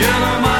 Die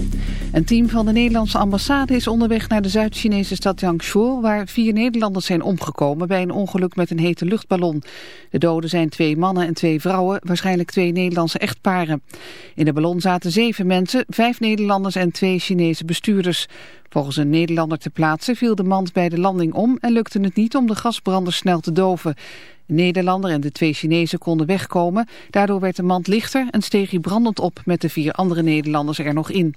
Een team van de Nederlandse ambassade is onderweg naar de Zuid-Chinese stad Jiangsu, waar vier Nederlanders zijn omgekomen bij een ongeluk met een hete luchtballon. De doden zijn twee mannen en twee vrouwen, waarschijnlijk twee Nederlandse echtparen. In de ballon zaten zeven mensen, vijf Nederlanders en twee Chinese bestuurders. Volgens een Nederlander ter plaatse viel de mand bij de landing om en lukte het niet om de gasbranders snel te doven. De Nederlander en de twee Chinezen konden wegkomen. Daardoor werd de mand lichter en steeg hij brandend op met de vier andere Nederlanders er nog in.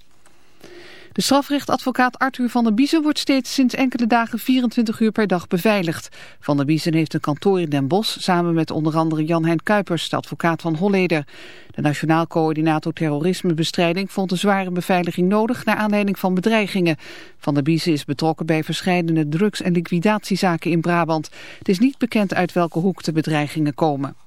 De strafrechtadvocaat Arthur van der Biezen wordt steeds sinds enkele dagen 24 uur per dag beveiligd. Van der Biezen heeft een kantoor in Den Bosch samen met onder andere Jan-Hein Kuipers, de advocaat van Holleder. De Nationaal Coördinator Terrorismebestrijding vond een zware beveiliging nodig naar aanleiding van bedreigingen. Van der Biezen is betrokken bij verschillende drugs- en liquidatiezaken in Brabant. Het is niet bekend uit welke hoek de bedreigingen komen.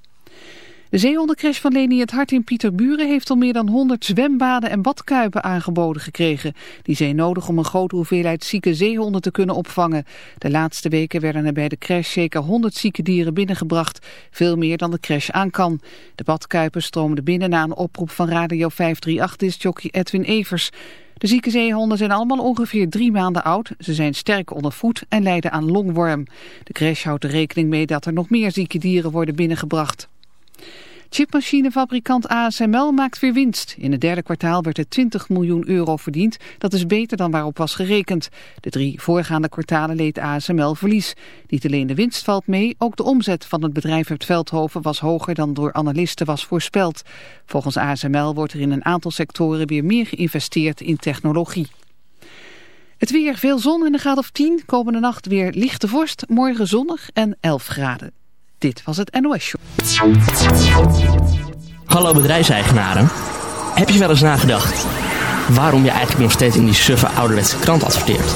De zeehondencrash van Leni het Hart in Pieterburen heeft al meer dan 100 zwembaden en badkuipen aangeboden gekregen. Die zijn nodig om een grote hoeveelheid zieke zeehonden te kunnen opvangen. De laatste weken werden er bij de crash zeker 100 zieke dieren binnengebracht. Veel meer dan de crash aan kan. De badkuipen stroomden binnen na een oproep van Radio 538-disjockey Edwin Evers. De zieke zeehonden zijn allemaal ongeveer drie maanden oud. Ze zijn sterk ondervoed en lijden aan longworm. De crash houdt er rekening mee dat er nog meer zieke dieren worden binnengebracht. Chipmachinefabrikant ASML maakt weer winst. In het derde kwartaal werd er 20 miljoen euro verdiend. Dat is beter dan waarop was gerekend. De drie voorgaande kwartalen leed ASML verlies. Niet alleen de winst valt mee, ook de omzet van het bedrijf uit Veldhoven was hoger dan door analisten was voorspeld. Volgens ASML wordt er in een aantal sectoren weer meer geïnvesteerd in technologie. Het weer, veel zon en een graad of 10. Komende nacht weer lichte vorst, morgen zonnig en 11 graden. Dit was het NOS Show. Hallo bedrijfseigenaren. Heb je wel eens nagedacht waarom je eigenlijk nog steeds in die suffe ouderwetse krant adverteert?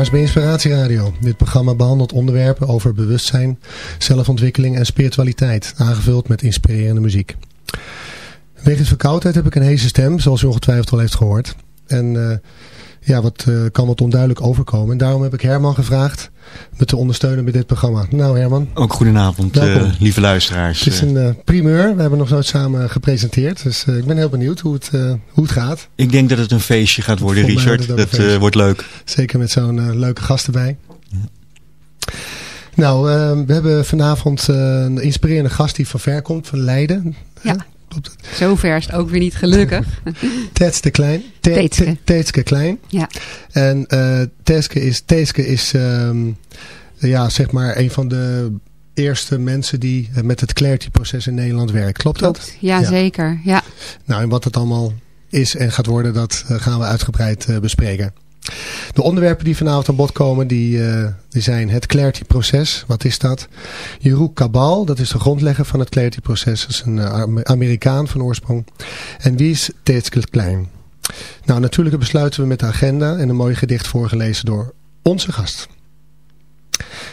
Luisteraars bij Inspiratieradio. Dit programma behandelt onderwerpen over bewustzijn, zelfontwikkeling en spiritualiteit, aangevuld met inspirerende muziek. Wegens verkoudheid heb ik een heese stem, zoals u ongetwijfeld al heeft gehoord. En eh, ja, wat eh, kan wat onduidelijk overkomen. En daarom heb ik Herman gevraagd me te ondersteunen bij dit programma. Nou Herman. Ook goedenavond, uh, lieve luisteraars. Het is een uh, primeur. We hebben nog nooit samen gepresenteerd. Dus ik ben heel benieuwd hoe het, hoe het gaat. Ik denk dat het een feestje gaat worden, Richard. Dat, dat wordt leuk. Zeker met zo'n leuke gast erbij. Nou, we hebben vanavond een inspirerende gast die van ver komt, van Leiden. Ja. Zover is het ook weer niet gelukkig. Tetske Klein. Teetske. Teetske Klein. Ja. En uh, Tetske is, Teetske is um, ja, zeg maar een van de eerste mensen die met het Clarity-proces in Nederland werkt. Klopt, Klopt. dat? Ja, ja, zeker. Ja. Nou, en wat het allemaal is en gaat worden, dat uh, gaan we uitgebreid uh, bespreken. De onderwerpen die vanavond aan bod komen, die, uh, die zijn het Clarity-proces. Wat is dat? Jeroen Kabal, dat is de grondlegger van het Clarity-proces. Dat is een uh, Amerikaan van oorsprong. En wie is Teetske Klein? Nou, natuurlijk besluiten we met de agenda en een mooi gedicht voorgelezen door onze gast.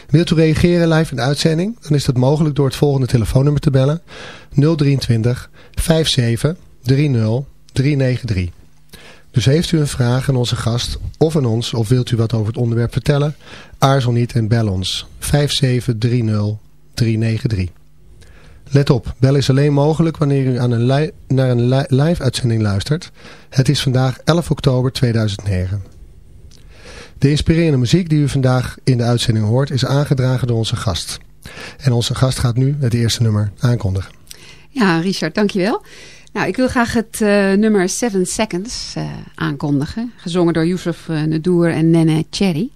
Wilt u reageren live in de uitzending? Dan is dat mogelijk door het volgende telefoonnummer te bellen. 023 57 30 393. Dus heeft u een vraag aan onze gast of aan ons of wilt u wat over het onderwerp vertellen? Aarzel niet en bel ons 5730393. Let op, bel is alleen mogelijk wanneer u aan een naar een li live uitzending luistert. Het is vandaag 11 oktober 2009. De inspirerende muziek die u vandaag in de uitzending hoort is aangedragen door onze gast. En onze gast gaat nu het eerste nummer aankondigen. Ja, Richard, dankjewel. Nou, ik wil graag het uh, nummer Seven Seconds uh, aankondigen. Gezongen door Yusuf uh, Nadour en Nene Cherry.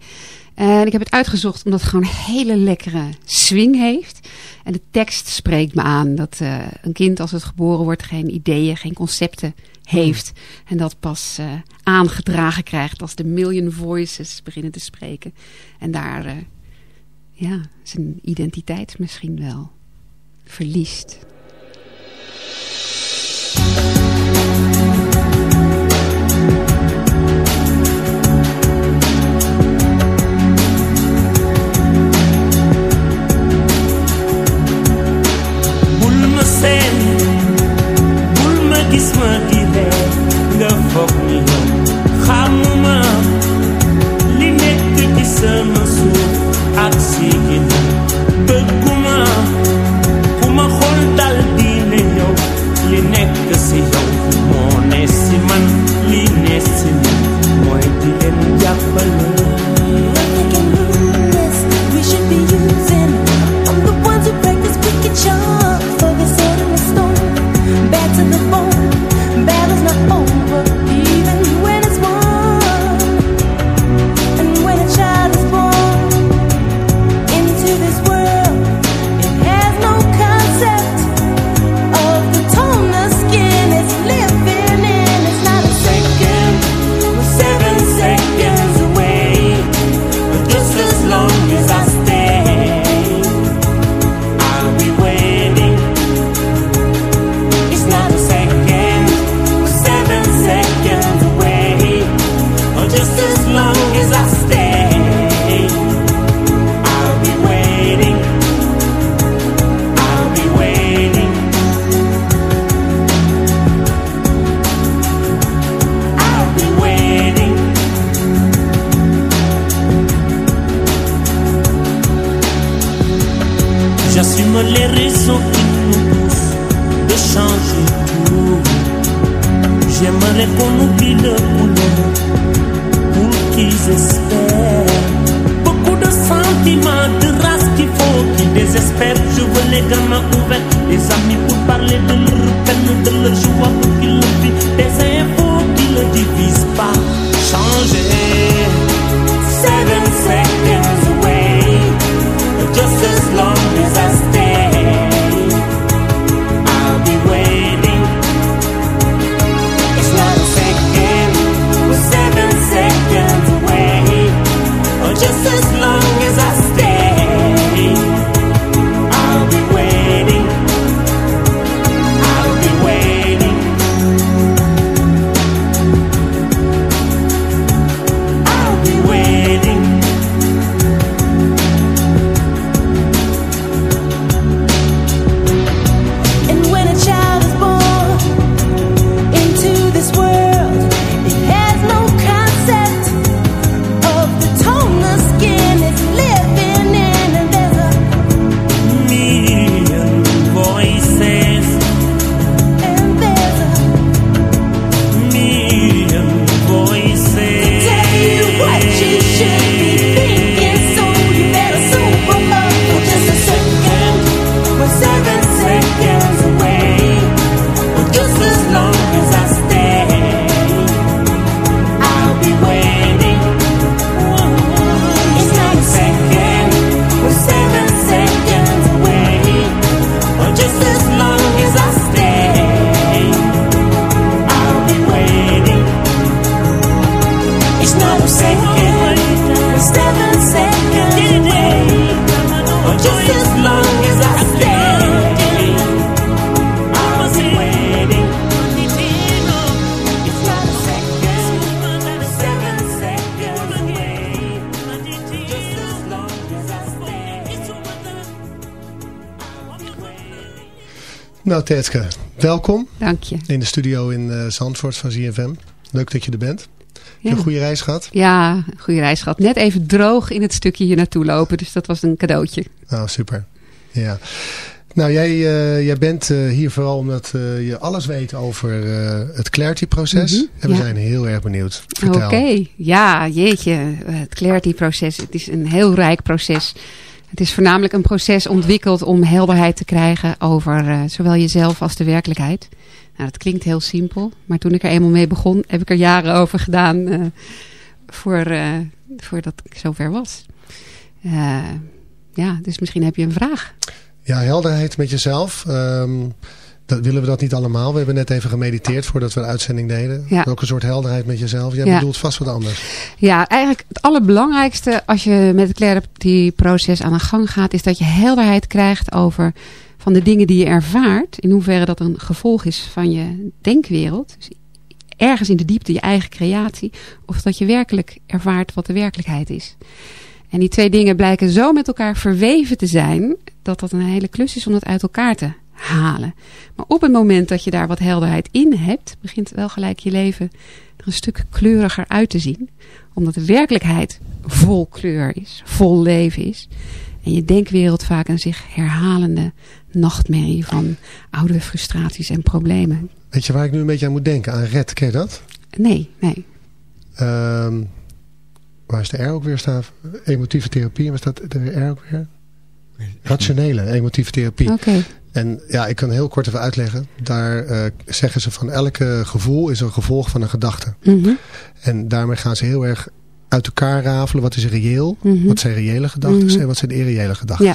En ik heb het uitgezocht omdat het gewoon een hele lekkere swing heeft. En de tekst spreekt me aan dat een kind als het geboren wordt geen ideeën, geen concepten heeft. En dat pas aangedragen krijgt als de million voices beginnen te spreken. En daar ja, zijn identiteit misschien wel verliest. Gis ma di ree nga foog ni yow xamuma li Tetske, welkom. Dank je. In de studio in eh, Zandvoort van ZFM. Leuk dat je er bent. Ja. een goede reis gehad? Ja, goede reis gehad. Net even droog in het stukje hier naartoe lopen. Dus dat was een cadeautje. Nou, super. Ja. Nou, jij, eh, jij bent eh, hier vooral omdat je alles weet over het Clarity-proces. Mhm, en we ja. zijn heel erg benieuwd. Oké, ja, jeetje. Het Clarity-proces. Het is een heel rijk proces. Het is voornamelijk een proces ontwikkeld om helderheid te krijgen over eh, zowel jezelf als de werkelijkheid. Nou, dat klinkt heel simpel, maar toen ik er eenmaal mee begon, heb ik er jaren over gedaan eh, voor, eh, voordat ik zover was. Ja, dus misschien heb je een vraag. Ja, helderheid met jezelf. Ehm, dat, willen we dat niet allemaal? We hebben net even gemediteerd voordat we de uitzending deden. Ja. Welke soort helderheid met jezelf? Jij Ja. bedoelt vast wat anders. Ja, eigenlijk het allerbelangrijkste als je met het clarity-proces aan de gang gaat, is dat je helderheid krijgt over van de dingen die je ervaart, in hoeverre dat een gevolg is van je denkwereld. Dus ergens in de diepte je eigen creatie, of dat je werkelijk ervaart wat de werkelijkheid is. En die twee dingen blijken zo met elkaar verweven te zijn, dat dat een hele klus is om dat uit elkaar te halen. Maar op het moment dat je daar wat helderheid in hebt, begint wel gelijk je leven er een stuk kleuriger uit te zien. Omdat de werkelijkheid vol kleur is, vol leven is. En je denkwereld vaak een zich herhalende nachtmerrie van oude frustraties en problemen. Weet je waar ik nu een beetje aan moet denken? Aan red, ken je dat? Nee, nee. Ehm, waar is de R ook weer staan? Emotieve therapie, waar staat de R ook weer? Rationele emotieve therapie. Oké. En ja, ik kan heel kort even uitleggen. Daar eh, zeggen ze van elke gevoel is een gevolg van een gedachte. Mhm. En daarmee gaan ze heel erg uit elkaar rafelen. Wat is reëel? Mhm. Wat zijn reële gedachten? Mhm. En wat zijn irreële gedachten? Ja.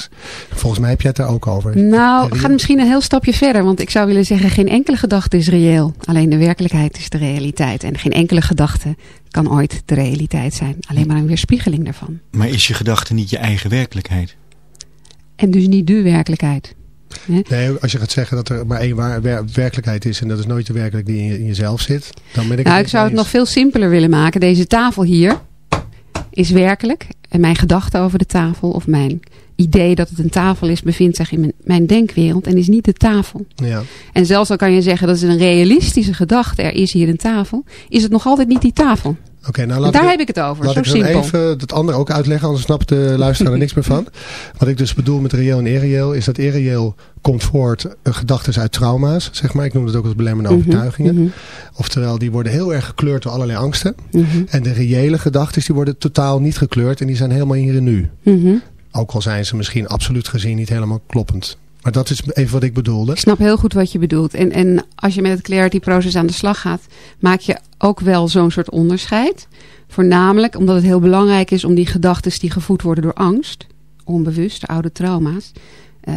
Volgens mij heb jij het daar ook over. Nou, Reëel- ga misschien een heel stapje verder. Want ik zou willen zeggen, geen enkele gedachte is reëel. Alleen de werkelijkheid is de realiteit. En geen enkele gedachte kan ooit de realiteit zijn. Alleen maar een weerspiegeling daarvan. Maar is je gedachte niet je eigen werkelijkheid? En dus niet de werkelijkheid. Nee, als je gaat zeggen dat er maar één waar, wer- werkelijkheid is en dat is nooit de werkelijkheid die in, je- in jezelf zit, dan ben ik Nou, ik zou het nog veel simpeler willen maken. Deze tafel hier is werkelijk. En mijn gedachte over de tafel of mijn idee dat het een tafel is, bevindt zich in mijn, mijn denkwereld en is niet de tafel. Ja. En zelfs al kan je zeggen dat is een realistische gedachte, er is hier een tafel, is het nog altijd niet die tafel. Oké, nou laat daar ik, heb ik het over, laat zo ik simpel. even het andere ook uitleggen, anders snapt de luisteraar er niks meer van. Wat ik dus bedoel met reëel en irreëel, is dat irreëel komt voort uh, gedachten uit trauma's, zeg maar. Ik noem het ook als belemmerende Mhm, overtuigingen. mhm. Oftewel, die worden heel erg gekleurd door allerlei angsten. Mhm. En de reële gedachten, die worden totaal niet gekleurd en die zijn helemaal hier en nu. Ook al zijn ze misschien absoluut gezien niet helemaal kloppend. Maar dat is even wat ik bedoelde. Ik snap heel goed wat je bedoelt. En, en als je met het clarity proces aan de slag gaat, maak je ook wel zo'n soort onderscheid. Voornamelijk omdat het heel belangrijk is om die gedachten die gevoed worden door angst, onbewust, de oude trauma's, eh,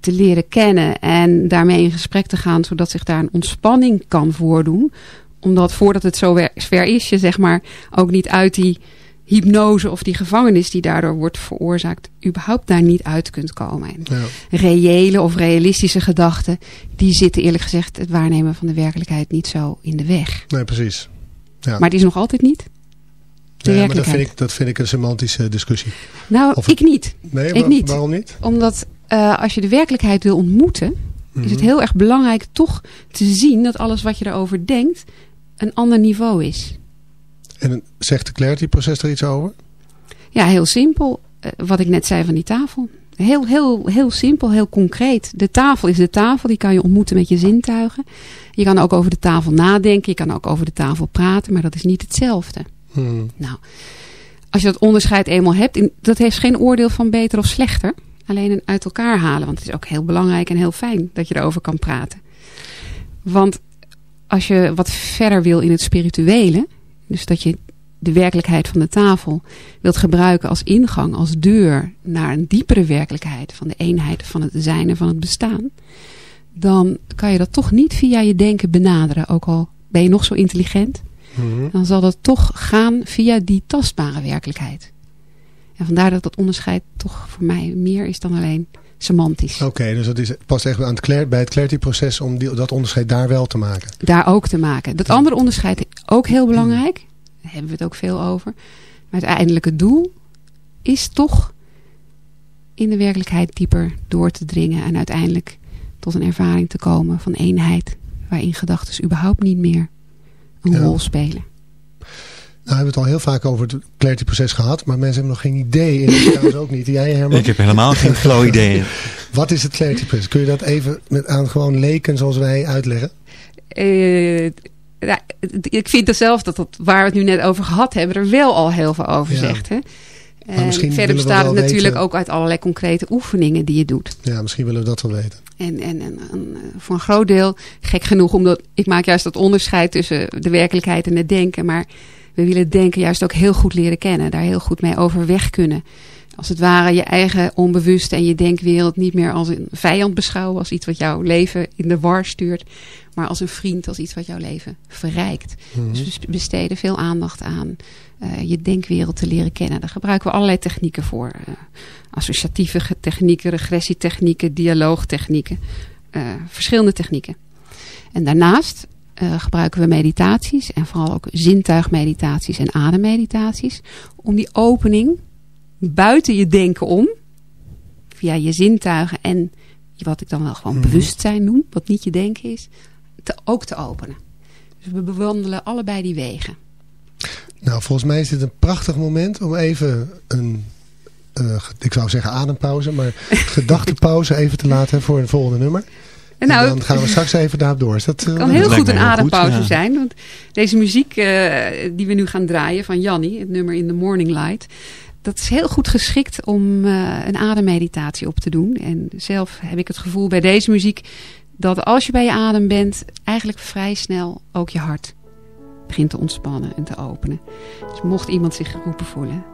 te leren kennen en daarmee in gesprek te gaan, zodat zich daar een ontspanning kan voordoen. Omdat voordat het zo ver is, je zeg maar ook niet uit die hypnose of die gevangenis die daardoor wordt veroorzaakt, überhaupt daar niet uit kunt komen. En Ja. reële of realistische gedachten, die zitten eerlijk gezegd het waarnemen van de werkelijkheid niet zo in de weg. Nee, precies. Ja. Maar het is nog altijd niet de Nee, maar dat vind, ik, dat vind ik een semantische discussie. Nou, Of ik niet. Nee, ik niet. waarom niet? Omdat eh, als je de werkelijkheid wil ontmoeten, is het Mhm. heel erg belangrijk toch te zien dat alles wat je erover denkt een ander niveau is. En zegt de clarity-proces er iets over? Ja, heel simpel. Eh, wat ik net zei van die tafel. Heel, heel, heel simpel, heel concreet. De tafel is de tafel, die kan je ontmoeten met je zintuigen. Je kan ook over de tafel nadenken, je kan ook over de tafel praten, maar dat is niet hetzelfde. Hmm. Nou, als je dat onderscheid eenmaal hebt, dat heeft geen oordeel van beter of slechter. Alleen een uit elkaar halen, want het is ook heel belangrijk en heel fijn dat je erover kan praten. Want als je wat verder wil in het spirituele, dus dat je de werkelijkheid van de tafel wilt gebruiken als ingang, als deur naar een diepere werkelijkheid van de eenheid van het zijn en van het bestaan, dan kan je dat toch niet via je denken benaderen, ook al ben je nog zo intelligent Mhm. dan zal dat toch gaan via die tastbare werkelijkheid. En vandaar dat dat onderscheid toch voor mij meer is dan alleen semantisch. Oké, dus dat is pas echt aan het bij het clarity-proces om die, dat onderscheid daar wel te maken. Daar ook te maken. Dat andere onderscheid ook heel belangrijk. Daar hebben we het ook veel over. Maar het uiteindelijke doel is toch in de werkelijkheid dieper door te dringen. En uiteindelijk tot een ervaring te komen van eenheid. Waarin gedachten überhaupt niet meer een rol spelen. Nou, we hebben het al heel vaak over het clarity-proces gehad, maar mensen hebben nog geen idee. En trouwens ook niet. Jij, Herman? Ik heb helemaal geen flow idee. Wat is het clarity-proces? Kun je dat even met, aan gewoon leken zoals wij uitleggen? Uh, ja, ik vind er zelf dat, dat waar we het nu net over gehad hebben, er wel al heel veel over zegt. Hè? En verder bestaat het natuurlijk ook uit allerlei concrete oefeningen die je doet. Ja, misschien willen we dat wel weten. En, en, en, en, voor een groot deel, gek genoeg, omdat ik maak juist dat onderscheid tussen de werkelijkheid en het denken. Maar we willen denken juist ook heel goed leren kennen. Daar heel goed mee overweg kunnen. Als het ware je eigen onbewuste en je denkwereld niet meer als een vijand beschouwen. Als iets wat jouw leven in de war stuurt. Maar als een vriend, als iets wat jouw leven verrijkt. Mhm. Dus we besteden veel aandacht aan uh, je denkwereld te leren kennen. Daar gebruiken we allerlei technieken voor. Uh, associatieve technieken, regressietechnieken, dialoogtechnieken. Uh, verschillende technieken. En daarnaast uh, gebruiken we meditaties en vooral ook zintuigmeditaties en ademmeditaties. Om die opening buiten je denken om, via je zintuigen en wat ik dan wel gewoon mhm. bewustzijn noem, wat niet je denken is, te, ook te openen. Dus we bewandelen allebei die wegen. Nou, volgens mij is dit een prachtig moment om even een, uh, ik zou zeggen adempauze, maar gedachtenpauze even te laten voor een volgende nummer. En, nou, dan gaan we straks even daarop door. Is dat, uh, kan heel goed een adempauze zijn. Want deze muziek uh, die we nu gaan draaien van Jannie, het nummer In the Morning Light. Dat is heel goed geschikt om uh, een ademmeditatie op te doen. En zelf heb ik het gevoel bij deze muziek dat als je bij je adem bent, eigenlijk vrij snel ook je hart begint te ontspannen en te openen. Dus mocht iemand zich geroepen voelen.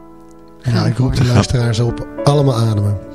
Ja, ik roep de luisteraars op allemaal ademen.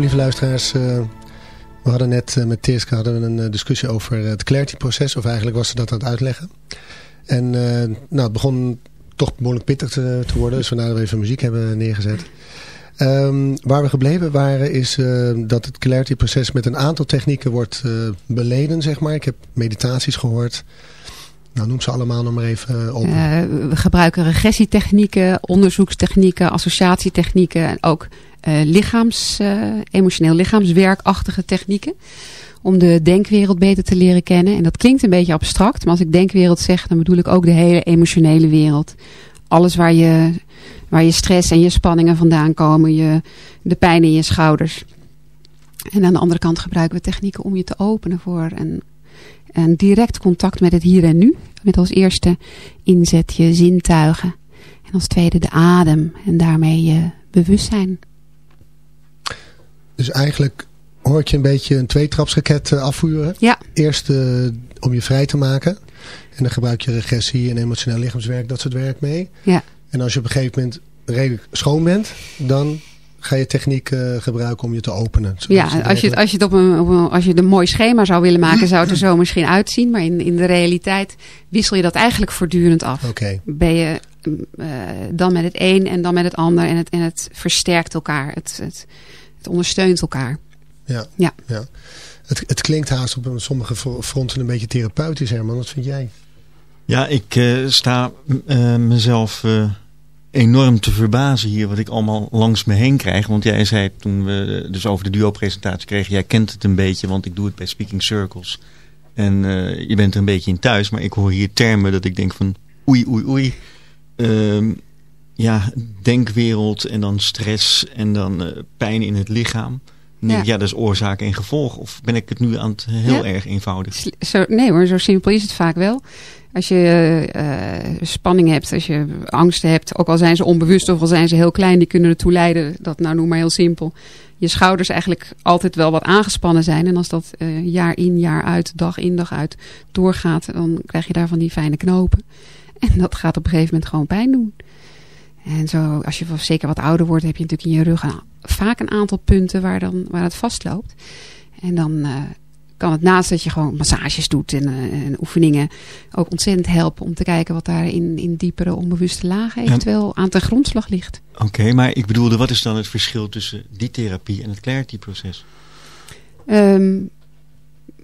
Lieve luisteraars. Uh, we hadden net uh, met Teerska hadden we een uh, discussie over het Clarity-proces. Of eigenlijk was ze dat aan het uitleggen. En nou, het begon toch behoorlijk pittig te, worden. Dus vandaar dat we even muziek hebben neergezet. Um, waar we gebleven waren is dat het Clarity-proces met een aantal technieken wordt beleden, zeg maar. Ik heb meditaties gehoord. Nou, noem ze allemaal nog maar even op. we gebruiken regressietechnieken, onderzoekstechnieken, associatietechnieken en ook lichaams, uh, emotioneel lichaamswerkachtige technieken. Om de denkwereld beter te leren kennen. En dat klinkt een beetje abstract. Maar als ik denkwereld zeg, dan bedoel ik ook de hele emotionele wereld. Alles waar je, waar je stress en je spanningen vandaan komen. Je, de pijn in je schouders. En aan de andere kant gebruiken we technieken om je te openen voor een, een direct contact met het hier en nu. Met als eerste inzet je zintuigen. En als tweede de adem. En daarmee je bewustzijn. Dus eigenlijk hoort je een beetje een tweetrapsraket uh, afvuren. Ja. Eerst uh, om je vrij te maken. En dan gebruik je regressie en emotioneel lichaamswerk, dat soort werk mee. Ja. En als je op een gegeven moment redelijk schoon bent, dan ga je techniek uh, gebruiken om je te openen. Ja, als je, als, je het op een, op een, als je een mooi schema zou willen maken, zou het er zo misschien uitzien. Maar in, in de realiteit wissel je dat eigenlijk voortdurend af. Oké. Ben je uh, dan met het een en dan met het ander en het, en het versterkt elkaar. Het, het, het ondersteunt elkaar. Ja, ja. ja. Het, het klinkt haast op sommige fronten een beetje therapeutisch, Herman. Wat vind jij? Ja, ik uh, sta uh, mezelf uh, enorm te verbazen hier wat ik allemaal langs me heen krijg. Want jij zei toen we dus over de duo-presentatie kregen, jij kent het een beetje, want ik doe het bij Speaking Circles. En je bent er een beetje in thuis, maar ik hoor hier termen dat ik denk van oei, oei, oei. Ehm, ja, denkwereld en dan stress en dan uh, pijn in het lichaam. Nee, ja. ja, dat is oorzaak en gevolg. Of ben ik het nu aan het heel ja. erg eenvoudig? Zo, nee hoor, zo simpel is het vaak wel. Als je uh, spanning hebt, als je angsten hebt, ook al zijn ze onbewust of al zijn ze heel klein, die kunnen ertoe leiden, dat nou noem maar heel simpel, je schouders eigenlijk altijd wel wat aangespannen zijn. En als dat uh, jaar in, jaar uit, dag in, dag uit doorgaat, dan krijg je daarvan die fijne knopen. En dat gaat op een gegeven moment gewoon pijn doen. En zo, als je zeker wat ouder wordt, heb je natuurlijk in je rug een, vaak een aantal punten waar, dan, waar het vastloopt. En dan uh, kan het naast dat je gewoon massages doet en, uh, en, oefeningen ook ontzettend helpen om te kijken wat daar in, in diepere onbewuste lagen eventueel ja. aan ten grondslag ligt. Oké, okay, maar ik bedoelde, wat is dan het verschil tussen die therapie en het clarity-proces? Um,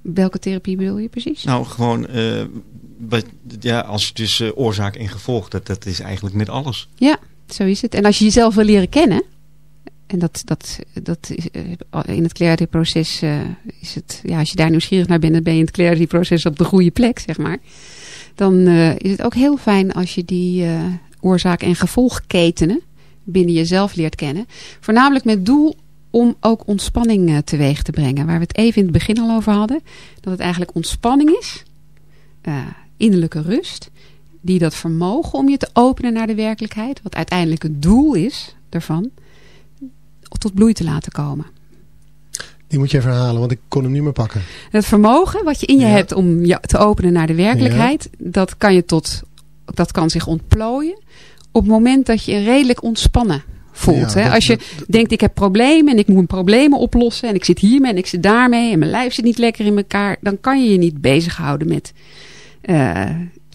welke therapie bedoel je precies? Nou, gewoon, uh, ja, als dus oorzaak en gevolg, dat, dat is eigenlijk met alles. Ja, zo is het. En als je jezelf wil leren kennen, en dat, dat, dat is, in het clarity-proces uh, is het, ja, als je daar nieuwsgierig naar bent, dan ben je in het clarity-proces op de goede plek, zeg maar. Dan uh, is het ook heel fijn als je die oorzaak- en gevolgketenen binnen jezelf leert kennen. Voornamelijk met doel om ook ontspanning teweeg te brengen. Waar we het even in het begin al over hadden. Dat het eigenlijk ontspanning is. innerlijke rust die dat vermogen om je te openen naar de werkelijkheid, wat uiteindelijk het doel is daarvan, tot bloei te laten komen. Die moet je even herhalen, want ik kon hem niet meer pakken. Het vermogen wat je in je ja. hebt om je te openen naar de werkelijkheid, ja. dat, kan je tot, dat kan zich ontplooien op het moment dat je redelijk ontspannen voelt. Ja, hè? dat- Als je dat- denkt ik heb problemen en ik moet problemen oplossen en ik zit hiermee en ik zit daarmee en mijn lijf zit niet lekker in elkaar, dan kan je je niet bezighouden met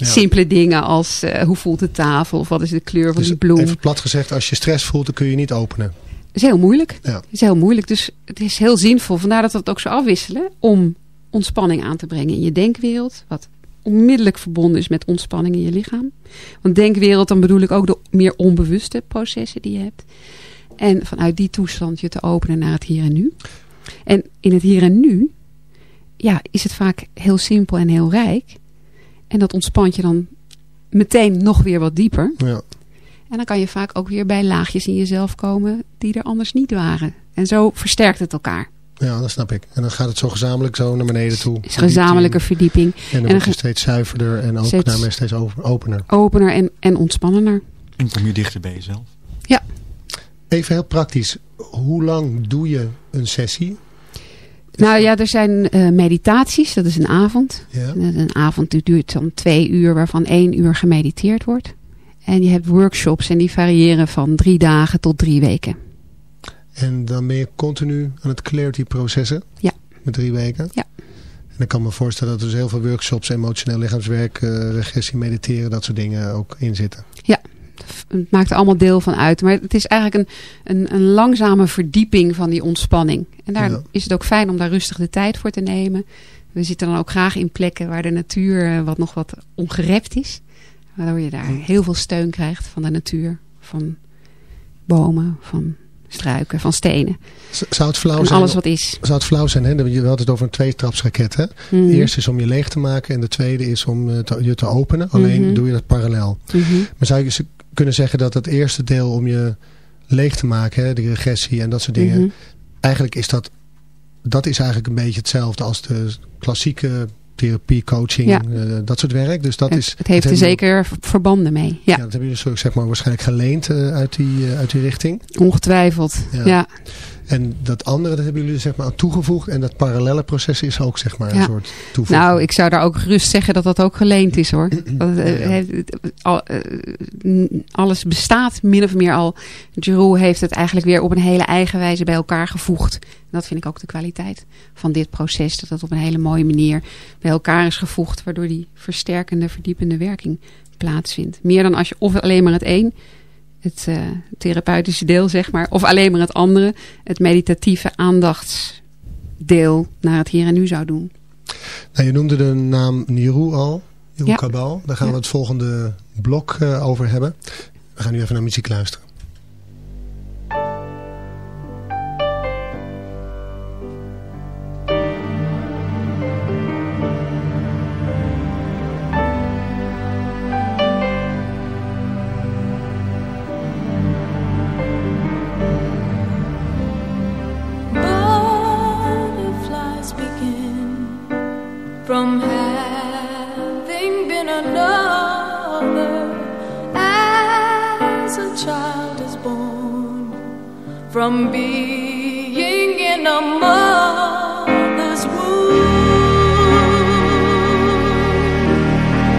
simpele dingen als eh, hoe voelt de tafel of wat is de kleur van Dus die bloem. even plat gezegd, als je stress voelt, dan kun je niet openen. is heel moeilijk. Ja. Is heel moeilijk. Dus het is heel zinvol. Vandaar dat we het ook zo afwisselen. Om ontspanning aan te brengen in je denkwereld. Wat onmiddellijk verbonden is met ontspanning in je lichaam. Want denkwereld, dan bedoel ik ook de meer onbewuste processen die je hebt. En vanuit die toestand je te openen naar het hier en nu. En in het hier en nu ja, is het vaak heel simpel en heel rijk. En dat ontspant je dan meteen nog weer wat dieper. Ja. En dan kan je vaak ook weer bij laagjes in jezelf komen die er anders niet waren. En zo versterkt het elkaar. ja, dat snap ik. En dan gaat het zo gezamenlijk zo naar beneden toe. Is gezamenlijke verdieping. En dan En word je steeds zuiverder en ook Steeds- daarmee steeds over- opener. Opener en, en ontspannender. En kom je dichter bij jezelf. Ja. Even heel praktisch. Hoe lang doe je een sessie? Nou ja, er zijn eh, meditaties. Dat is een avond. Ja. En Een avond die duurt dan twee uur, waarvan één uur gemediteerd wordt. En je hebt workshops en die variëren van drie dagen tot drie weken. En dan ben je continu aan het clarity processen. Ja. Met drie weken. Ja. En ik kan me voorstellen dat er dus heel veel workshops, emotioneel lichaamswerk, eh, regressie, mediteren, dat soort dingen ook in zitten. Ja, het maakt er allemaal deel van uit. Maar het is eigenlijk een, een, een langzame verdieping van die ontspanning. En daar Ja. is het ook fijn om daar rustig de tijd voor te nemen. We zitten dan ook graag in plekken waar de natuur eh, wat nog wat ongerept is. Waardoor je daar heel veel steun krijgt van de natuur. Van bomen, van struiken, van stenen. Zou het flauw En zijn? alles wat is. Zou het flauw zijn, hè? Je had het over een tweetrapsraket, hè? Mhm. De eerste is om je leeg te maken en de tweede is om eh, te- je te openen. Alleen Mhm. doe je dat parallel. Mhm. Maar zou je kunnen zeggen dat het eerste deel om je leeg te maken, hè, de regressie en dat soort dingen, Mhm. eigenlijk is dat, dat is eigenlijk een beetje hetzelfde als de klassieke therapie, coaching, Ja. eh, dat soort werk. Dus dat het, is, het heeft er zeker verbanden mee. Ja, Ja, dat hebben jullie zo, zeg maar waarschijnlijk geleend eh, uit, die, eh, uit die richting. ongetwijfeld. Ja. Ja. En dat andere, dat hebben jullie zeg maar aan toegevoegd. En dat parallele proces is ook zeg maar een Ja. soort toevoeging. Nou, ik zou daar ook gerust zeggen dat dat ook geleend is hoor. Dat, eh, Ja. eh, alles bestaat min of meer al. Giroux heeft het eigenlijk weer op een hele eigen wijze bij elkaar gevoegd. En dat vind ik ook de kwaliteit van dit proces. Dat het op een hele mooie manier bij elkaar is gevoegd. Waardoor die versterkende, verdiepende werking plaatsvindt. Meer dan als je of alleen maar het een, het eh, therapeutische deel zeg maar. Of alleen maar het andere, het meditatieve aandachtsdeel naar het hier en nu zou doen. Nou, je noemde de naam Niru al. Niru Ja. Kabal. Daar gaan Ja. we het volgende blok eh, over hebben. We gaan nu even naar muziek luisteren. From having been another as a child is born from being in a mother's womb.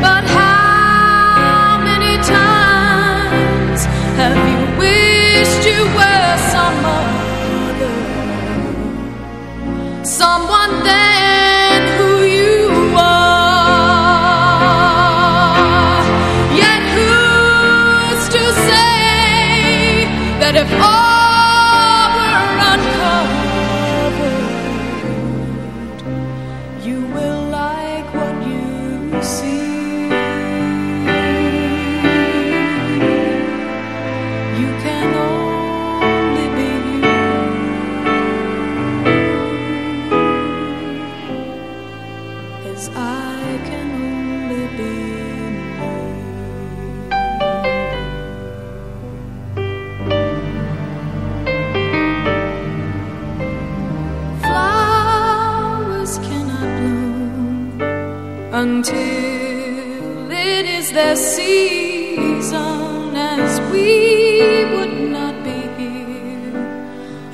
But how many times have you wished you were some other? someone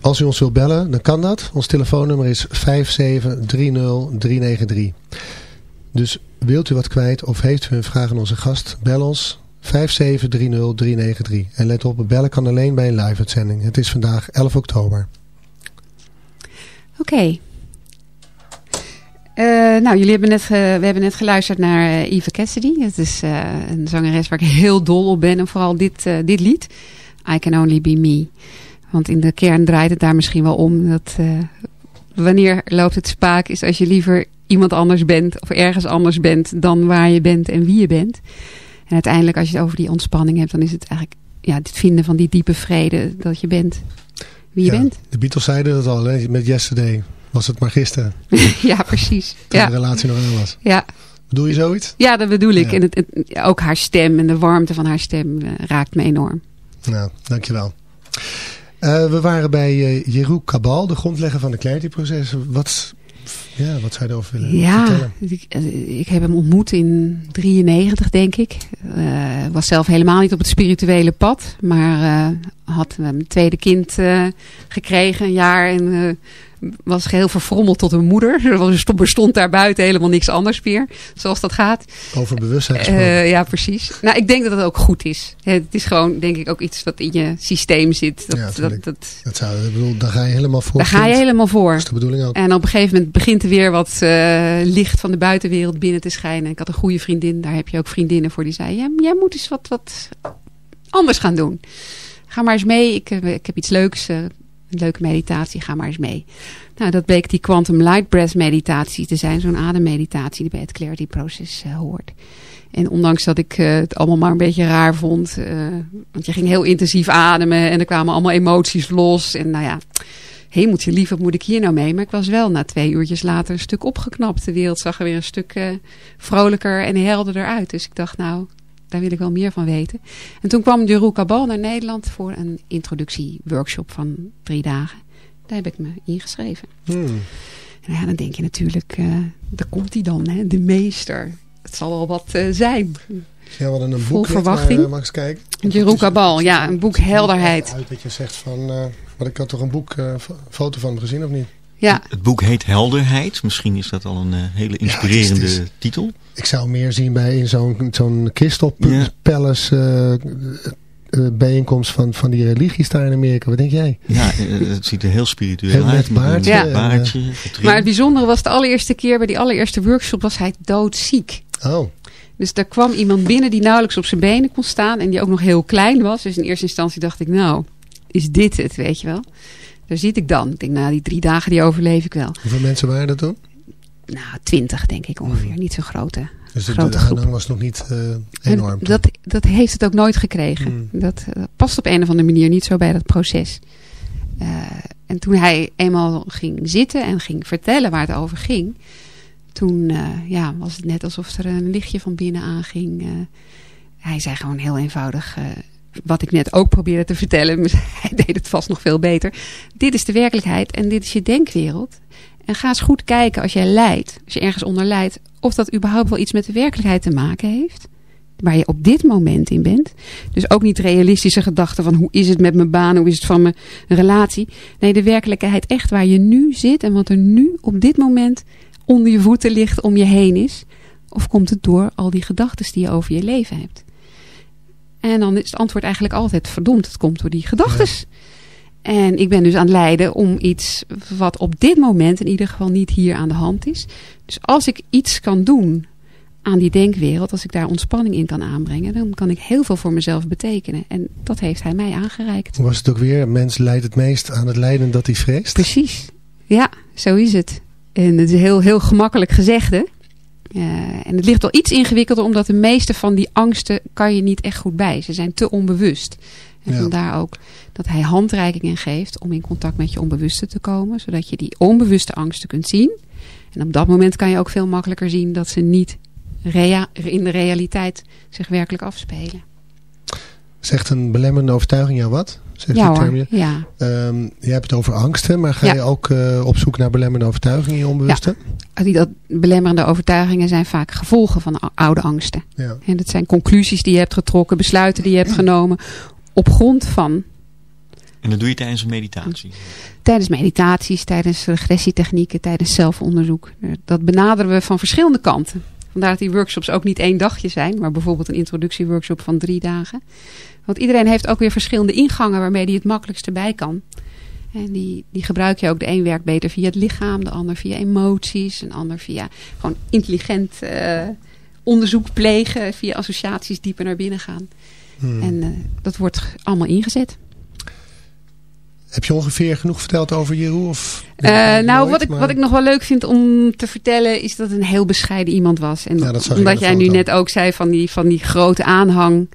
als u ons wilt bellen, dan kan dat. Ons telefoonnummer is 5730393. Dus wilt u wat kwijt of heeft u een vraag aan onze gast, bel ons 5730393. En let op, bellen kan alleen bij een live-uitzending. Het is vandaag 11 oktober. Oké. Eh, nou, jullie hebben net, we hebben net geluisterd naar eh, Eva Cassidy. Het is eh, een zangeres waar ik heel dol op ben. En vooral dit, eh, dit lied, I Can Only Be Me. Want in de kern draait het daar misschien wel om. Dat, eh, wanneer loopt het spaak is als je liever iemand anders bent. Of ergens anders bent dan waar je bent en wie je bent. En uiteindelijk als je het over die ontspanning hebt. Dan is het eigenlijk ja, het vinden van die diepe vrede. Dat je bent wie je Ja, bent. De Beatles zeiden het al, hè, met Yesterday. Was het maar gisteren, ja, precies. toen Ja. de relatie nog aan was. Ja. Bedoel je zoiets? Ja, dat bedoel ik. Ja. En het, het- ook haar stem en de warmte van haar stem eh, raakt me enorm. Nou, dankjewel. Eh we waren bij eh Jeroen Kabal, de grondlegger van de Clarity-proces. Wat, ja, wat zou je erover willen Ja, vertellen? ik, eh, ik heb hem ontmoet in 93, denk ik. Was zelf helemaal niet op het spirituele pad. Maar had mijn tweede kind gekregen, een jaar. En was geheel verfrommeld tot een moeder. Er bestond daar buiten helemaal niks anders meer. Zoals dat gaat. Over bewustzijn. Eh, ja, precies. Nou, ik denk dat het ook goed is. Het is gewoon, denk ik, ook iets wat in je systeem zit. Dat, Ja, dat, dat, Dat zou, ik bedoel, daar ga je helemaal voor. daar ga je helemaal voor. Dat is de bedoeling ook. En op een gegeven moment begint er weer wat eh, licht van de buitenwereld binnen te schijnen. Ik had een goede vriendin, daar heb je ook vriendinnen voor, die zei... Jij, jij moet eens wat, wat anders gaan doen. Ga maar eens mee, ik, heb- ik heb iets leuks, eh, een leuke meditatie, ga maar eens mee. Nou, dat bleek die Quantum Light Breath meditatie te zijn. Zo'n ademmeditatie die bij het Clarity Proces eh, hoort. En ondanks dat ik eh, het allemaal maar een beetje raar vond. eh, want je ging heel intensief ademen en er kwamen allemaal emoties los. En nou ja, hemeltje lief, wat moet ik hier nou mee? Maar ik was wel na twee uurtjes later een stuk opgeknapt. De wereld zag er weer een stuk vrolijker en helderder uit. Dus ik dacht, nou, daar wil ik wel meer van weten. En toen kwam Jeroen Cabal naar Nederland voor een introductieworkshop van drie dagen. Daar heb ik me ingeschreven. Hmm. En ja, dan denk je natuurlijk, eh, daar komt hij dan, hè, de meester. Het zal wel wat eh, zijn. Ja, hadden een Vol boek net, verwachting. eh, mag ik eens kijken? Jeroen Cabal, ja, een boek Helderheid. Uit dat je zegt van, maar ik had toch een boek, fo- foto van hem gezien of niet? Ja. Het boek heet Helderheid. Misschien is dat al een eh, hele inspirerende is- titel. Ik zou meer zien bij in zo'n zo'n Crystal Ja. Palace eh, eh, bijeenkomst van, van die religies daar in Amerika. Wat denk jij? Ja, het ziet er heel spiritueel Heel uit. met baardje baardje. Maar het bijzondere was de allereerste keer bij die allereerste workshop was hij doodziek. Oh. Dus er kwam iemand binnen die nauwelijks op zijn benen kon staan en die ook nog heel klein was. Dus in eerste instantie dacht ik, nou, is dit het, weet je wel? Daar zit ik dan. Ik denk, nou, die drie dagen die overleef ik wel. Hoeveel mensen waren dat toen? Nou, twintig denk ik ongeveer. Niet zo'n grote, Dus de, grote de groep. aanhang was nog niet eh, En enorm. dat, dat heeft het ook nooit gekregen. Hmm. Dat eh, past op een of andere manier niet zo bij dat proces. Eh, en toen hij eenmaal ging zitten en ging vertellen waar het over ging. Toen ja, was het net alsof er een lichtje van binnen aanging. Hij zei gewoon heel eenvoudig. Wat ik net ook probeerde te vertellen. Hij deed het vast nog veel beter. Dit is de werkelijkheid en dit is je denkwereld. En ga eens goed kijken als jij lijdt. Als je ergens onder lijdt. Of dat überhaupt wel iets met de werkelijkheid te maken heeft waar je op dit moment in bent. Dus ook niet realistische gedachten van hoe is het met mijn baan, hoe is het van mijn relatie. Nee, de werkelijkheid echt waar je nu zit en wat er nu op dit moment onder je voeten ligt, om je heen is. Of komt het door al die gedachten die je over je leven hebt? En dan is het antwoord eigenlijk altijd verdomd, het komt door die gedachten. En ik ben dus aan het lijden om iets wat op dit moment in ieder geval niet hier aan de hand is. Dus als ik iets kan doen aan die denkwereld, als ik daar ontspanning in kan aanbrengen, dan kan ik heel veel voor mezelf betekenen. En dat heeft hij mij aangereikt. Hoe was het ook weer? Een mens lijdt het meest aan het lijden dat hij vreest. Precies. Ja, zo is het. En het is heel, heel gemakkelijk gezegd, hè? Eh, en het ligt wel iets ingewikkelder, omdat de meeste van die angsten kan je niet echt goed bij. Ze zijn te onbewust. En Ja. vandaar ook dat hij handreikingen geeft om in contact met je onbewuste te komen. Zodat je die onbewuste angsten kunt zien. En op dat moment kan je ook veel makkelijker zien dat ze niet rea in de realiteit zich werkelijk afspelen. Zegt een belemmerende overtuiging jou wat? Ja hoor, term ja. Ehm, je hebt het over angsten, maar ga Ja. je ook eh, op zoek naar belemmerende overtuigingen in je onbewuste? Die dat belemmerende overtuigingen zijn vaak gevolgen van oude angsten. Ja. En dat zijn conclusies die je hebt getrokken, besluiten die je hebt genomen op grond van En dat doe je tijdens een meditatie? Tijdens meditaties, tijdens regressietechnieken, tijdens zelfonderzoek. Eh, Dat benaderen we van verschillende kanten. Vandaar dat die workshops ook niet één dagje zijn, maar bijvoorbeeld een introductieworkshop van drie dagen. Want iedereen heeft ook weer verschillende ingangen waarmee hij het makkelijkste bij kan. En die, die gebruik je ook. De een werkt beter via het lichaam, de ander via emoties, een ander via gewoon intelligent eh, onderzoek plegen, via associaties dieper naar binnen gaan. Hmm. En eh, dat wordt allemaal ingezet. Heb je ongeveer genoeg verteld over Jeroen? Of Eh, nou, nooit, wat ik, maar- wat ik nog wel leuk vind om te vertellen is dat het een heel bescheiden iemand was. En Ja, dat omdat jij nu net ook zei van die, van die grote aanhang.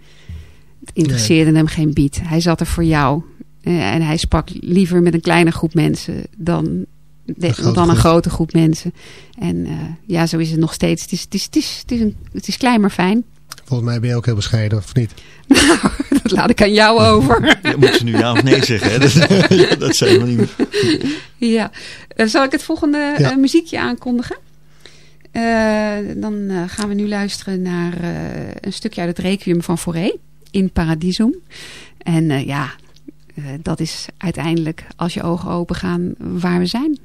Het interesseerde hem geen bied. Hij zat er voor jou. Eh, en hij sprak liever met een kleine groep mensen dan, de- grote dan een groep. grote groep mensen. En eh, ja, zo is het nog steeds. Het is, het is, het is, het is, een, het is klein maar fijn. Volgens mij ben je ook heel bescheiden, of niet? Dat laat ik aan jou over. Ja, moet ze nu ja of nee zeggen? Hè? Dat, ja, dat zijn we niet. Ja, Eh, zal ik het volgende Ja. muziekje aankondigen? Eh, dan eh, gaan we nu luisteren naar eh, een stukje uit het Requiem van Fauré in Paradisum. En eh, ja, eh, dat is uiteindelijk, als je ogen open gaan, waar we zijn.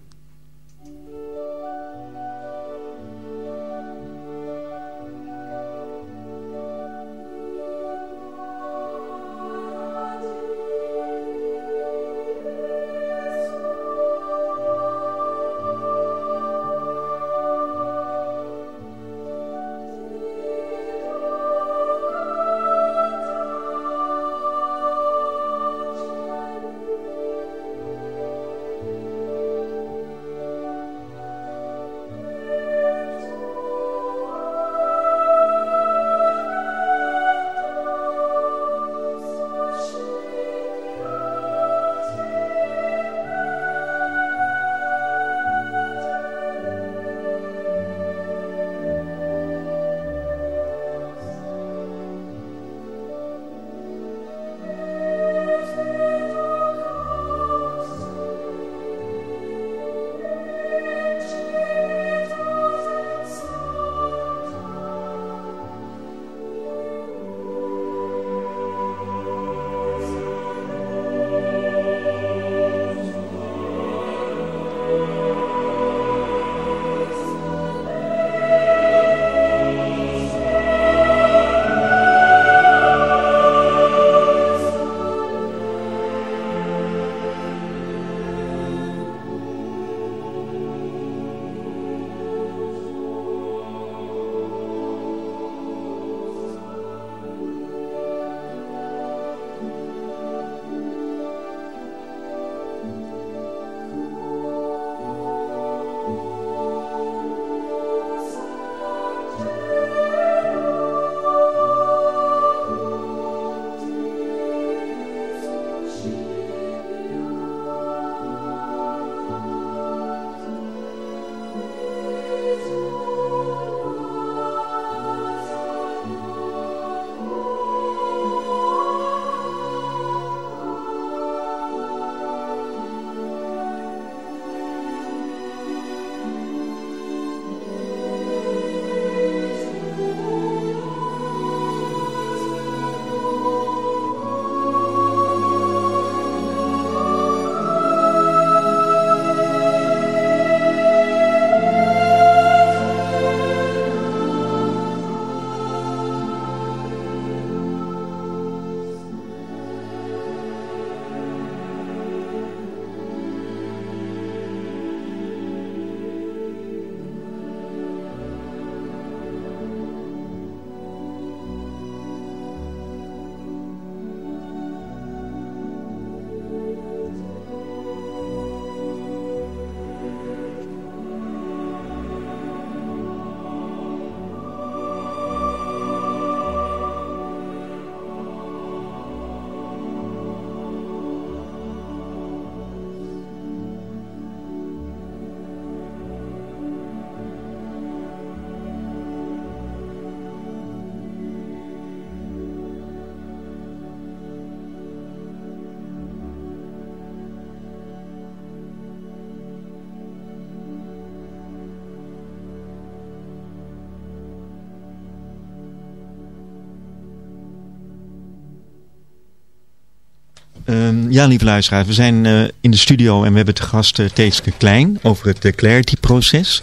Ja, lieve luisteraars, we zijn eh, in de studio en we hebben te gast uh, Teeske Klein over het uh, Clarity-proces.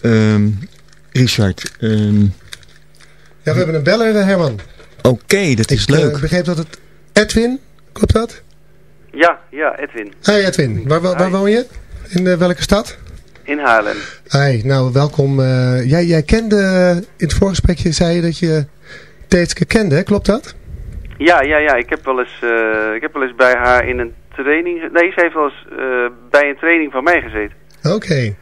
Ehm, Richard. ehm, Ja, we hebben een beller, eh, Herman. Oké, dat is Ik eh, leuk. begreep dat het Edwin, klopt dat? Ja, ja, Edwin. Hi Edwin, waar, waar, waar woon je? In eh, welke stad? In Haarlem. Hi, nou welkom. Eh, jij, jij kende, in het voorgesprekje zei je dat je Teetske kende, klopt dat? Ja, ja, ja. Ik heb wel eens, eh, ik heb wel eens bij haar in een training... Nee, ze heeft wel eens eh, bij een training van mij gezeten. Oké.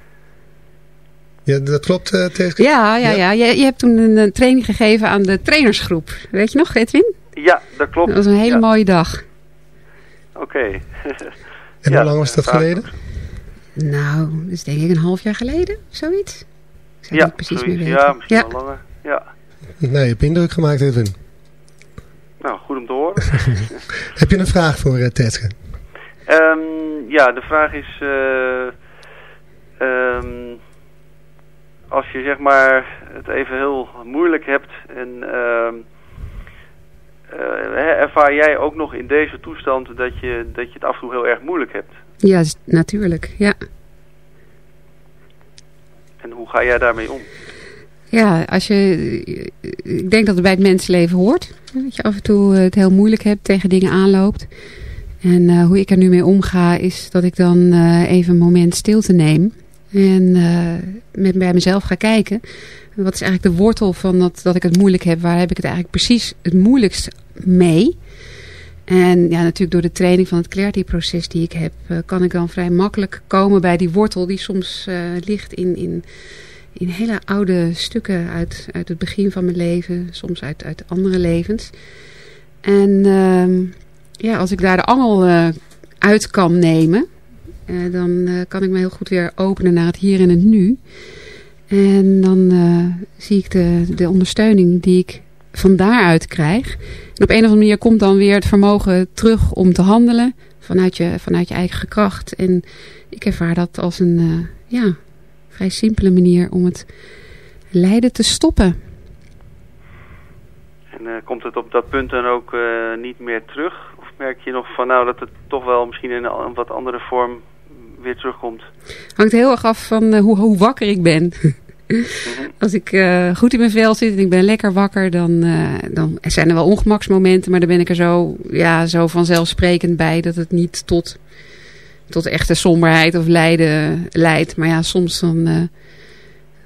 Ja, dat klopt, eh Teetske? Ja, ja, ja. Je, je hebt toen een, training gegeven aan de trainersgroep. Weet je nog, Edwin? Ja, dat klopt. Dat was een hele Ja. mooie dag. Oké. En Ja, hoe lang was dat geleden? Nou, dat is denk ik een half jaar geleden, zoiets. Ik zou Ja, niet precies zoiets. meer weten. Ja, misschien Ja. wel langer. Ja. Nee, je hebt indruk gemaakt Edwin. Nou, goed om te horen. Heb je een vraag voor uh? Ehm, ja, de vraag is... eh, ehm, als je zeg maar het even heel moeilijk hebt en... ehm, eh, ervaar jij ook nog in deze toestand dat je, dat je het af en toe heel erg moeilijk hebt? Ja, natuurlijk. Ja. En hoe ga jij daarmee om? Ja, als je... Ik denk dat het bij het mensenleven hoort. Dat je af en toe eh, het heel moeilijk hebt, tegen dingen aanloopt. En eh, hoe ik er nu mee omga is dat ik dan eh, even een moment stilte neem. En eh, met bij mezelf ga kijken. Wat is eigenlijk de wortel van dat, dat ik het moeilijk heb? Waar heb ik het eigenlijk precies het moeilijkst mee? En ja, natuurlijk door de training van het Clarity-proces die ik heb, eh, kan ik dan vrij makkelijk komen bij die wortel die soms eh, ligt in, in, in hele oude stukken uit, uit het begin van mijn leven, soms uit, uit andere levens. En ehm, ja, als ik daar de angel eh, uit kan nemen, eh, dan eh, kan ik me heel goed weer openen naar het hier en het nu. En dan zie ik de, de ondersteuning die ik van daaruit krijg. En op een of andere manier komt dan weer het vermogen terug om te handelen vanuit je, vanuit je eigen kracht. En ik ervaar dat als een ja, vrij simpele manier om het lijden te stoppen. En eh, komt het op dat punt dan ook eh, niet meer terug? Of merk je nog van nou dat het toch wel misschien in een, wat andere vorm weer terugkomt? Hangt heel erg af van eh, hoe, hoe wakker ik ben. Als ik goed in mijn vel zit en ik ben lekker wakker, dan, dan zijn er wel ongemaksmomenten. Maar dan ben ik er zo, ja, zo vanzelfsprekend bij dat het niet tot, tot echte somberheid of lijden leidt. Maar ja, soms dan, eh,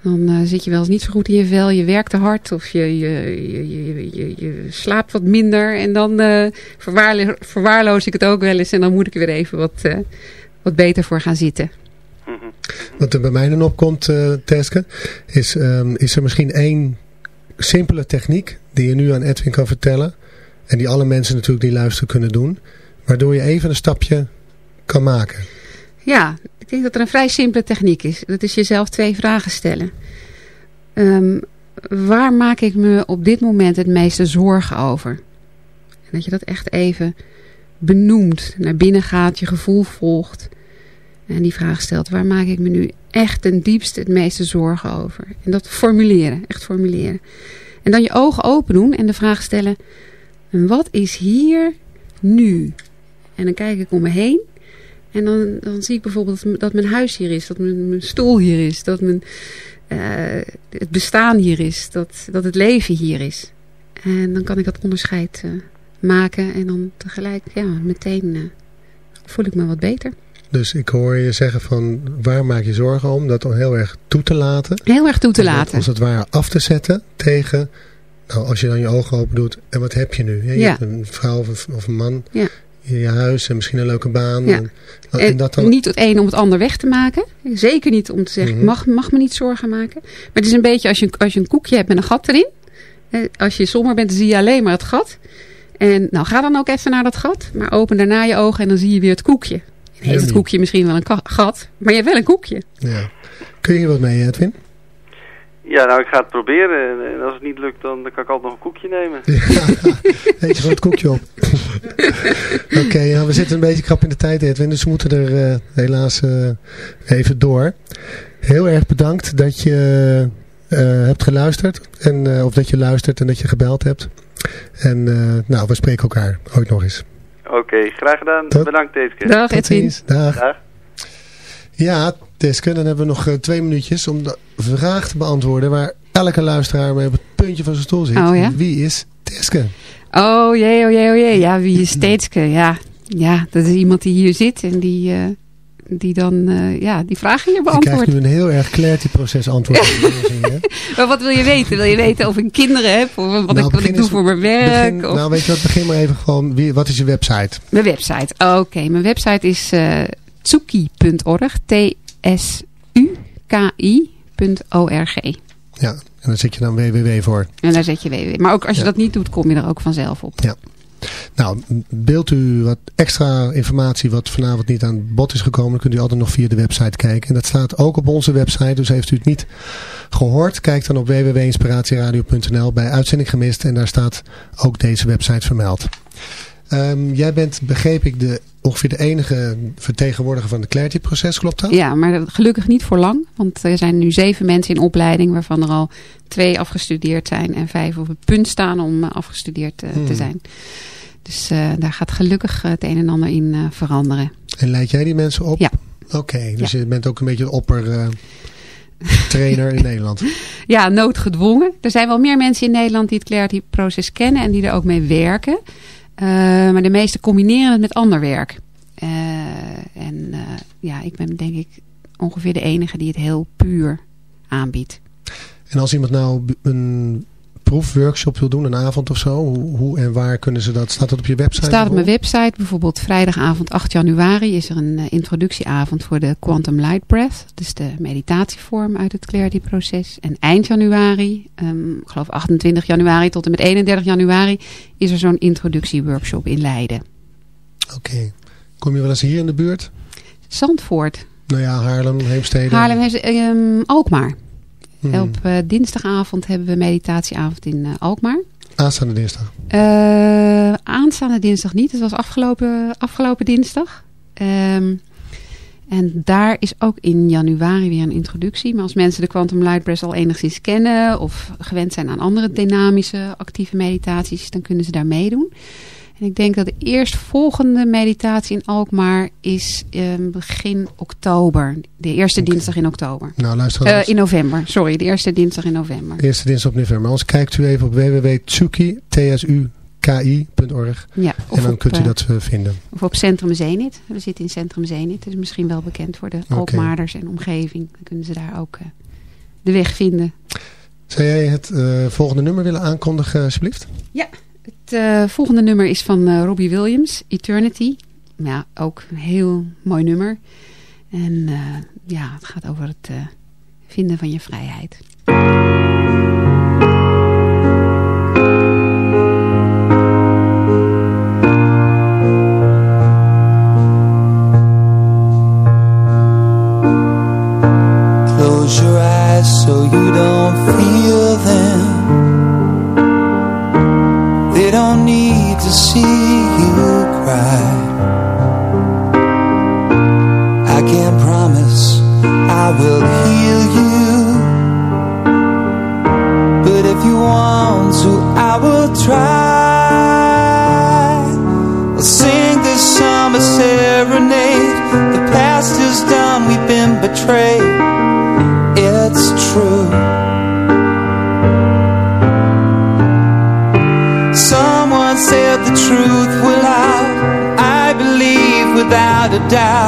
dan eh, zit je wel eens niet zo goed in je vel. Je werkt te hard of je, je, je, je, slaapt wat minder. En dan verwaarlo- verwaarloos ik het ook wel eens. En dan moet ik er weer even wat, wat beter voor gaan zitten. Wat er bij mij dan opkomt, Teske, is, ehm, is er misschien één simpele techniek die je nu aan Edwin kan vertellen. En die alle mensen natuurlijk die luisteren kunnen doen. Waardoor je even een stapje kan maken. Ja, ik denk dat er een vrij simpele techniek is. Dat is jezelf twee vragen stellen. Ehm, waar maak ik me op dit moment het meeste zorgen over? En dat je dat echt even benoemt, naar binnen gaat, je gevoel volgt. En die vraag stelt, waar maak ik me nu echt ten diepste het meeste zorgen over? En dat formuleren, echt formuleren. En dan je ogen open doen en de vraag stellen, wat is hier nu? En dan kijk ik om me heen en dan, dan zie ik bijvoorbeeld dat mijn huis hier is, dat mijn, mijn stoel hier is, dat mijn, eh, het bestaan hier is, dat, dat het leven hier is. En dan kan ik dat onderscheid eh, maken en dan tegelijk, ja, meteen eh, voel ik me wat beter. Dus ik hoor je zeggen van waar maak je zorgen om? Dat dan heel erg toe te laten. Heel erg toe te laten. Als het ware af te zetten tegen, nou als je dan je ogen open doet. En wat heb je nu? Je Ja. hebt een vrouw of, of een man. Ja. Je, je huis en misschien een leuke baan. Ja. En, En en dat dan, niet het een om het ander weg te maken. Zeker niet om te zeggen, Mhm. mag, mag me niet zorgen maken. Maar het is een beetje als je, als je een koekje hebt met een gat erin. Als je somber bent, zie je alleen maar het gat. En nou, ga dan ook even naar dat gat. Maar open daarna je ogen en dan zie je weer het koekje. En heeft het koekje misschien wel een gat, maar je hebt wel een koekje. ja. Kun je wat mee Edwin? Ja, nou ik ga het proberen. En, als het niet lukt, dan, dan kan ik altijd nog een koekje nemen. Eet je gewoon het koekje op. Oké, ja, we zitten een beetje krap in de tijd Edwin. Dus we moeten er eh, helaas eh, even door. Heel erg bedankt dat je eh, hebt geluisterd. En, eh, of dat je luistert en dat je gebeld hebt. En eh, nou, we spreken elkaar ooit nog eens. Oké, graag gedaan. Tot- Bedankt deze keer. Dag, Tot Edwin. ziens. Dag. Dag. Ja, Teske, dan hebben we nog eh, twee minuutjes om de vraag te beantwoorden waar elke luisteraar mee op het puntje van zijn stoel zit. Oh ja? Wie is Teske? Oh jee, oh jee, oh jee. Ja, wie is Steetske? Ja. ja, dat is iemand die hier zit en die, eh, die dan eh, ja, die vragen hier Je krijgt beantwoordt. nu een heel erg clarity-proces antwoord. Maar wat wil je weten? Wil je weten of ik kinderen heb? Of wat, Nou, ik, wat ik doe voor mijn werk? Begin, of... nou, weet je wat, begin maar even gewoon. Wie, wat is je website? Mijn website. Oké, mijn website is eh tsuki.org. T-S-U-K-I.org. Ja, en daar zit je dan www voor. En daar zet je www. Maar ook als je Ja. dat niet doet, kom je er ook vanzelf op. Ja. Nou, beeld u wat extra informatie wat vanavond niet aan bod is gekomen, dan kunt u altijd nog via de website kijken. En dat staat ook op onze website, dus heeft u het niet gehoord, kijk dan op www.inspiratieradio.nl bij uitzending gemist en daar staat ook deze website vermeld. Ehm, jij bent, begreep ik, de, ongeveer de enige vertegenwoordiger van het Clarity-proces, klopt dat? Ja, maar gelukkig niet voor lang. Want er zijn nu zeven mensen in opleiding, waarvan er al twee afgestudeerd zijn en vijf op het punt staan om eh, afgestudeerd eh, te Hmm. zijn. Dus eh, daar gaat gelukkig het een en ander in veranderen. En leid jij die mensen op? Ja. Oké, dus je bent ook een beetje de opper trainer in Nederland. Ja, noodgedwongen. Er zijn wel meer mensen in Nederland die het Clarity-proces kennen en die er ook mee werken. Eh, maar de meesten combineren het met ander werk. Eh, en eh, ja, ik ben denk ik ongeveer de enige die het heel puur aanbiedt. En als iemand nou een proefworkshop wil doen, een avond of zo, hoe, hoe en waar kunnen ze dat? Staat dat op je website? Het staat op mijn website, bijvoorbeeld vrijdagavond 8 januari is er een eh, introductieavond voor de Quantum Light Breath. Dus de meditatievorm uit het Clarity proces. En eind januari, ehm, ik geloof 28 januari tot en met 31 januari, is er zo'n introductieworkshop in Leiden. Oké. Kom je wel eens hier in de buurt? Zandvoort. Nou ja, Haarlem, Heemstede. Haarlem heeft ehm, Alkmaar. Hmm. Op eh, dinsdagavond hebben we meditatieavond in eh, Alkmaar. Aanstaande dinsdag. Eh, aanstaande dinsdag niet. Het was afgelopen, afgelopen dinsdag. Ehm, en daar is ook in januari weer een introductie. Maar als mensen de Quantum Light Breath al enigszins kennen... of gewend zijn aan andere dynamische actieve meditaties... dan kunnen ze daar meedoen. En ik denk dat de eerstvolgende meditatie in Alkmaar is ehm, begin oktober. De eerste dinsdag in oktober. Nou, luister anders. in november, sorry. De eerste dinsdag in november. Eerste dinsdag op november. Anders kijkt u even op www.tsuki, tsuki.org. Ja, en dan op, kunt u eh, dat eh, vinden. Of op Centrum Zenit. We zitten in Centrum Zenit. Dat is misschien wel bekend voor de Alkmaarders en omgeving. Dan kunnen ze daar ook de weg vinden. Zou jij het volgende nummer willen aankondigen, alsjeblieft? Ja, het eh, volgende nummer is van eh, Robbie Williams, Eternity. Ja, ook een heel mooi nummer. En eh, ja, het gaat over het vinden van je vrijheid. To see you cry. I can't promise I will heal you. But if you want to, I will try. I'll sing this summer serenade. The past is done, we've been betrayed Down. doubt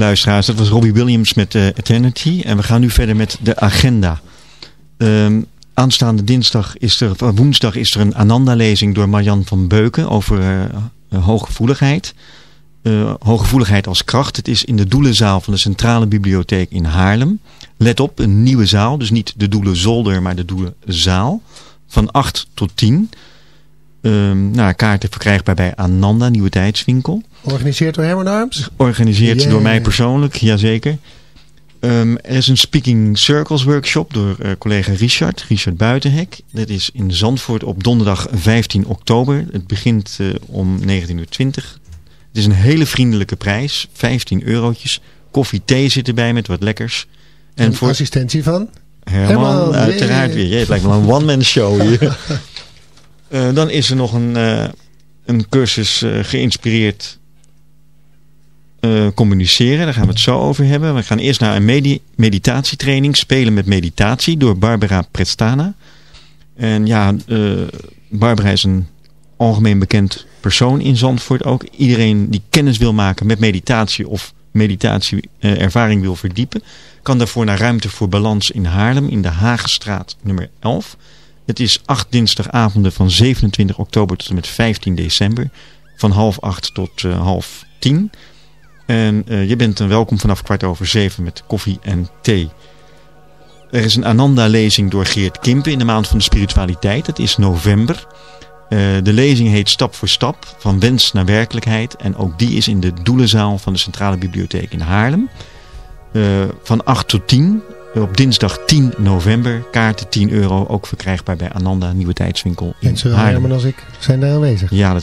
Luisteraars, dat was Robbie Williams met eh, Eternity. En we gaan nu verder met de agenda. Ehm, aanstaande dinsdag is er, of woensdag is er een Ananda-lezing door Marjan van Beuken over eh, eh, hooggevoeligheid. Eh, hooggevoeligheid als kracht. Het is in de doelenzaal van de Centrale Bibliotheek in Haarlem. Let op, een nieuwe zaal. Dus niet de doelenzolder, maar de doelenzaal. Van 8 tot 10. Ehm nou, kaarten verkrijgbaar bij Ananda, Nieuwe Tijdswinkel. Georganiseerd door Herman Arms? Georganiseerd Yeah. door mij persoonlijk, jazeker. Ehm er is een Speaking Circles workshop door eh, collega Richard, Richard Buitenhek. Dat is in Zandvoort op donderdag 15 oktober. Het begint eh, om 19.20 uur. Het is een hele vriendelijke prijs, 15 eurotjes. Koffie, thee zit erbij met wat lekkers. En voor assistentie van? Herman, Herman, uiteraard yeah. weer. Jee, het lijkt wel een one-man show hier. Eh, dan is er nog een, eh, een cursus eh, geïnspireerd communiceren. Daar gaan we het zo over hebben. We gaan eerst naar een medi- meditatietraining. Spelen met meditatie door Barbara Prestana. En ja, Barbara is een algemeen bekend persoon in Zandvoort ook. Iedereen die kennis wil maken met meditatie of meditatieervaring wil verdiepen... kan daarvoor naar Ruimte voor Balans in Haarlem in de Hagenstraat nummer 11... Het is acht dinsdagavonden van 27 oktober tot en met 15 december. Van half acht tot eh, half tien. En eh, je bent welkom vanaf kwart over zeven met koffie en thee. Er is een Ananda-lezing door Geert Kimpen in de maand van de spiritualiteit. Het is november. Eh, de lezing heet Stap voor Stap, van wens naar werkelijkheid. En ook die is in de Doelenzaal van de Centrale Bibliotheek in Haarlem. Van 8 tot 10. Op dinsdag 10 november. Kaarten 10 euro. Ook verkrijgbaar bij Ananda Nieuwe Tijdswinkel in En zowel Haarlem. Herman als ik zijn daar aanwezig. Ja, dat